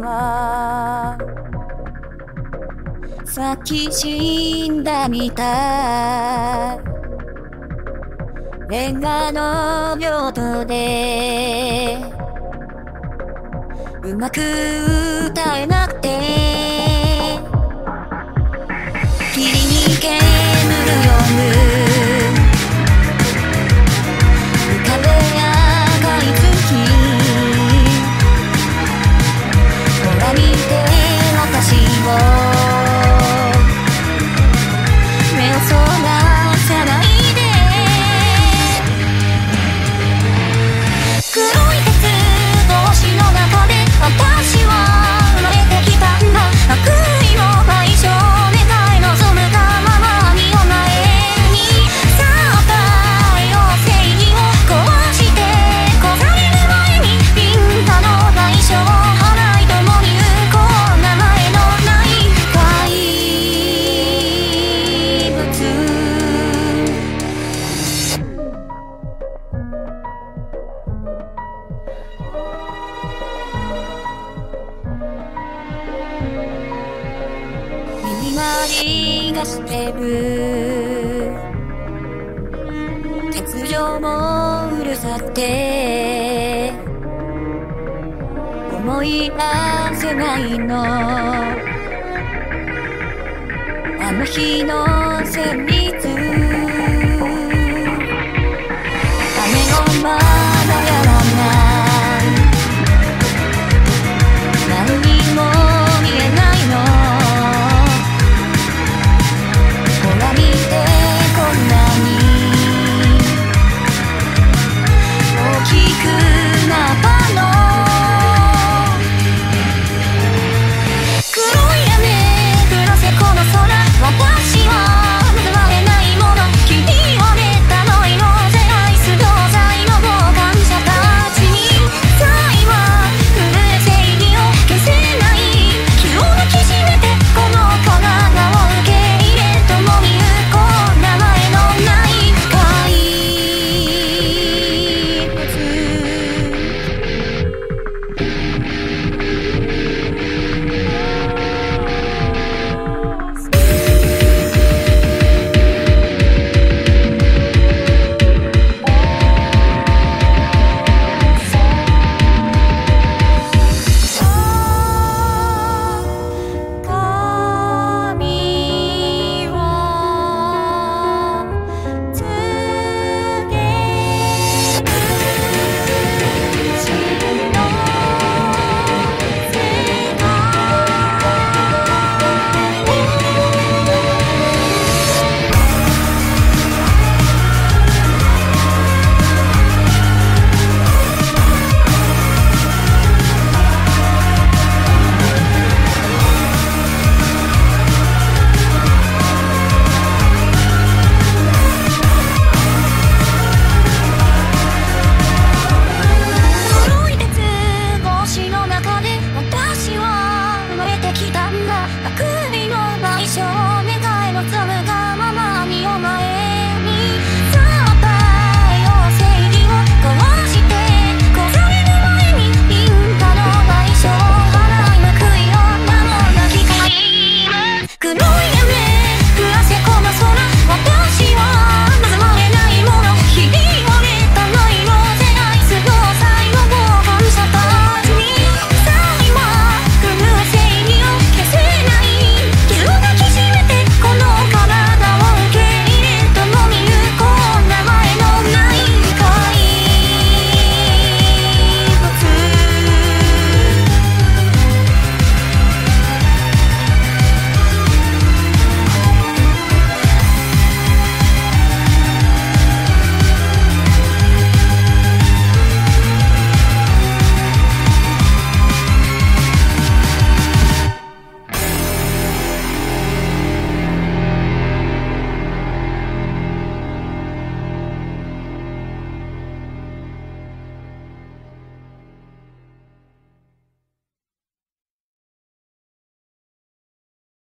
は咲き死んだみたい。レンガの病棟でうまく歌えなくて。霧に煙るよう浮りがしてる鉄条もうるさくて思い出せないの。あの日の旋律。